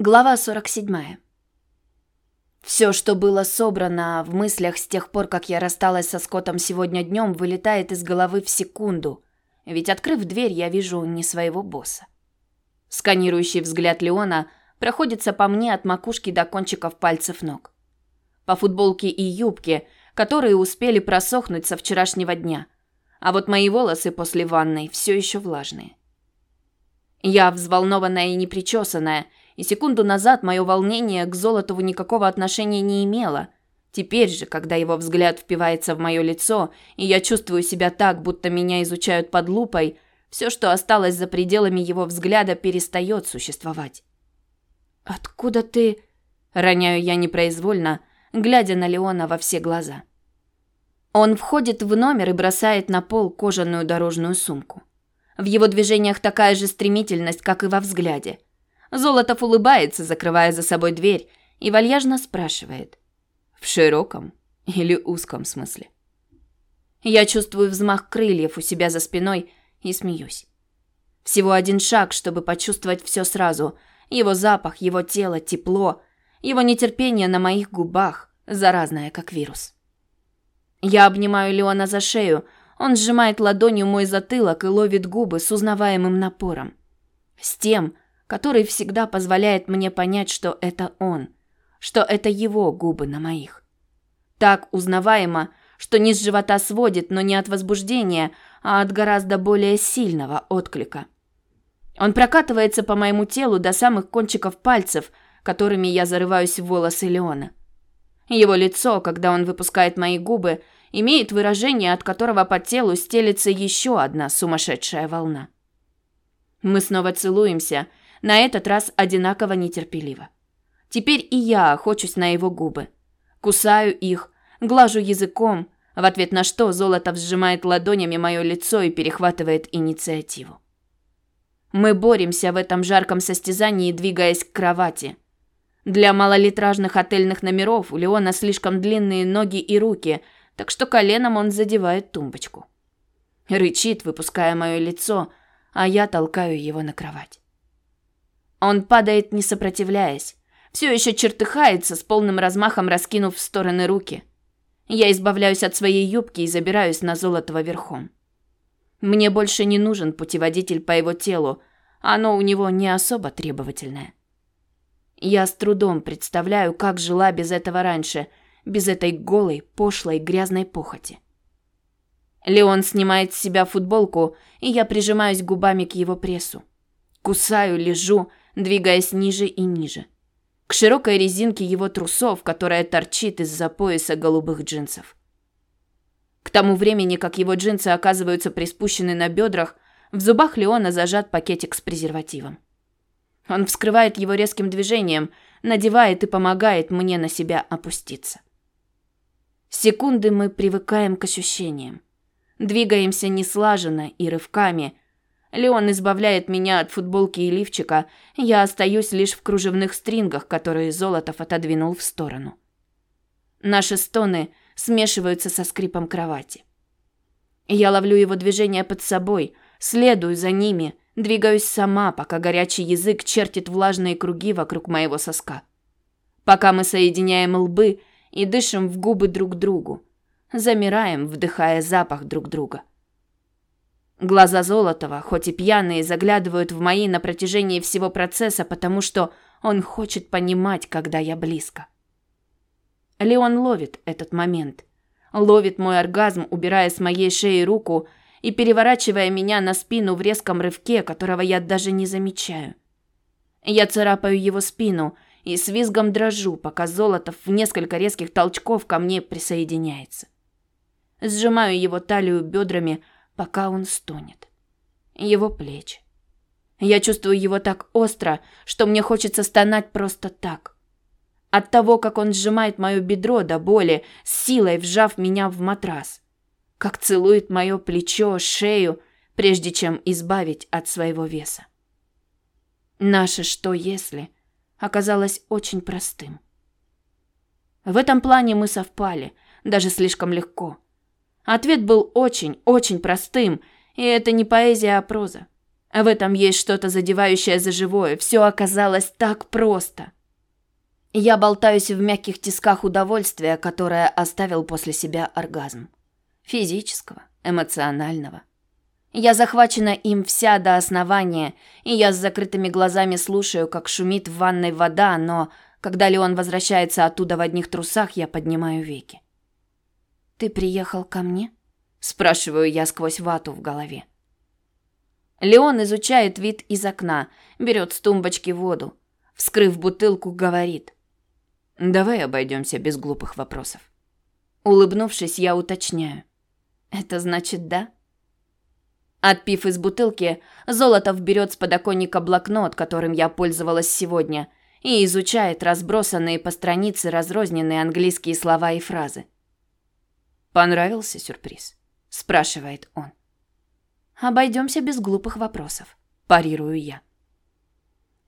Глава 47. Все, что было собрано в мыслях с тех пор, как я рассталась со Скоттом сегодня днем, вылетает из головы в секунду. Ведь, открыв дверь, я вижу не своего босса. Сканирующий взгляд Леона проходится по мне от макушки до кончиков пальцев ног. По футболке и юбке, которые успели просохнуть со вчерашнего дня. А вот мои волосы после ванной все еще влажные. Я взволнованная и непричесанная – и секунду назад мое волнение к Золотову никакого отношения не имело. Теперь же, когда его взгляд впивается в мое лицо, и я чувствую себя так, будто меня изучают под лупой, все, что осталось за пределами его взгляда, перестает существовать. «Откуда ты...» – роняю я непроизвольно, глядя на Леона во все глаза. Он входит в номер и бросает на пол кожаную дорожную сумку. В его движениях такая же стремительность, как и во взгляде – Золотов улыбается, закрывая за собой дверь, и вальяжно спрашивает. В широком или узком смысле? Я чувствую взмах крыльев у себя за спиной и смеюсь. Всего один шаг, чтобы почувствовать все сразу. Его запах, его тело, тепло, его нетерпение на моих губах, заразное, как вирус. Я обнимаю Леона за шею, он сжимает ладонью мой затылок и ловит губы с узнаваемым напором. С тем, который всегда позволяет мне понять, что это он, что это его губы на моих. Так узнаваемо, что низ живота сводит, но не от возбуждения, а от гораздо более сильного отклика. Он прокатывается по моему телу до самых кончиков пальцев, которыми я зарываюсь в волосы Леона. Его лицо, когда он выпускает мои губы, имеет выражение, от которого по телу стелится еще одна сумасшедшая волна. Мы снова целуемся, на этот раз одинаково нетерпеливо. Теперь и я охочусь на его губы. Кусаю их, глажу языком, в ответ на что Золотов сжимает ладонями мое лицо и перехватывает инициативу. Мы боремся в этом жарком состязании, двигаясь к кровати. Для малолитражных отельных номеров у Леона слишком длинные ноги и руки, так что коленом он задевает тумбочку. Рычит, выпуская мое лицо, а я толкаю его на кровать. Он падает, не сопротивляясь. Все еще чертыхается, с полным размахом раскинув в стороны руки. Я избавляюсь от своей юбки и забираюсь на Золотого верхом. Мне больше не нужен путеводитель по его телу, оно у него не особо требовательное. Я с трудом представляю, как жила без этого раньше, без этой голой, пошлой, грязной похоти. Леон снимает с себя футболку, и я прижимаюсь губами к его прессу. Кусаю, лежу, двигаясь ниже и ниже. К широкой резинке его трусов, которая торчит из-за пояса голубых джинсов. К тому времени, как его джинсы оказываются приспущены на бедрах, в зубах Леона зажат пакетик с презервативом. Он вскрывает его резким движением, надевает и помогает мне на себя опуститься. Секунды мы привыкаем к ощущениям. Двигаемся неслаженно и рывками, Леон избавляет меня от футболки и лифчика, я остаюсь лишь в кружевных стрингах, которые Золотов отодвинул в сторону. Наши стоны смешиваются со скрипом кровати. Я ловлю его движения под собой, следую за ними, двигаюсь сама, пока горячий язык чертит влажные круги вокруг моего соска. Пока мы соединяем лбы и дышим в губы друг другу, замираем, вдыхая запах друг друга. Глаза Золотова, хоть и пьяные, заглядывают в мои на протяжении всего процесса, потому что он хочет понимать, когда я близко. Леон ловит этот момент. Ловит мой оргазм, убирая с моей шеи руку и переворачивая меня на спину в резком рывке, которого я даже не замечаю. Я царапаю его спину и с визгом дрожу, пока Золотов в несколько резких толчков ко мне присоединяется. Сжимаю его талию бедрами, пока он стонет. Его плечи. Я чувствую его так остро, что мне хочется стонать просто так. От того, как он сжимает мое бедро до боли, с силой вжав меня в матрас. Как целует мое плечо, шею, прежде чем избавить от своего веса. Наше «что если» оказалось очень простым. В этом плане мы совпали, даже слишком легко – Ответ был очень, очень простым, и это не поэзия, а проза. В этом есть что-то задевающее за живое. Все оказалось так просто. Я болтаюсь в мягких тисках удовольствия, которое оставил после себя оргазм. Физического, эмоционального. Я захвачена им вся до основания, и я с закрытыми глазами слушаю, как шумит в ванной вода, но когда Леон возвращается оттуда в одних трусах, я поднимаю веки. «Ты приехал ко мне?» – спрашиваю я сквозь вату в голове. Леон изучает вид из окна, берет с тумбочки воду. Вскрыв бутылку, говорит. «Давай обойдемся без глупых вопросов». Улыбнувшись, я уточняю. «Это значит да?» Отпив из бутылки, Золотов берет с подоконника блокнот, которым я пользовалась сегодня, и изучает разбросанные по странице разрозненные английские слова и фразы. «Понравился сюрприз?» – спрашивает он. Обойдемся без глупых вопросов. Парирую я.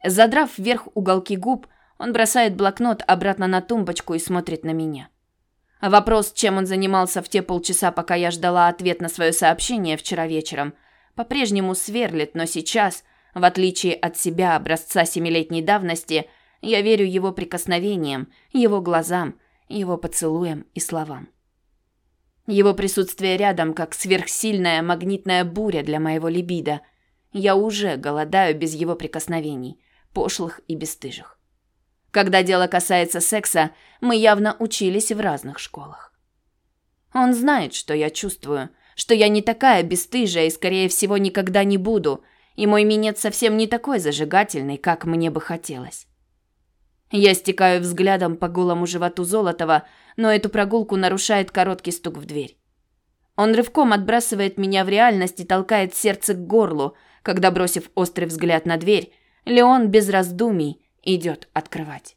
Задрав вверх уголки губ, он бросает блокнот обратно на тумбочку и смотрит на меня. Вопрос, чем он занимался в те полчаса, пока я ждала ответ на свое сообщение вчера вечером, по-прежнему сверлит, но сейчас, в отличие от себя образца семилетней давности, я верю его прикосновениям, его глазам, его поцелуям и словам. Его присутствие рядом, как сверхсильная магнитная буря для моего либидо. Я уже голодаю без его прикосновений, пошлых и бесстыжих. Когда дело касается секса, мы явно учились в разных школах. Он знает, что я чувствую, что я не такая бесстыжая и, скорее всего, никогда не буду, и мой минет совсем не такой зажигательный, как мне бы хотелось. Я стекаю взглядом по голому животу Золотова, но эту прогулку нарушает короткий стук в дверь. Он рывком отбрасывает меня в реальность и толкает сердце к горлу, когда, бросив острый взгляд на дверь, Леон без раздумий идет открывать.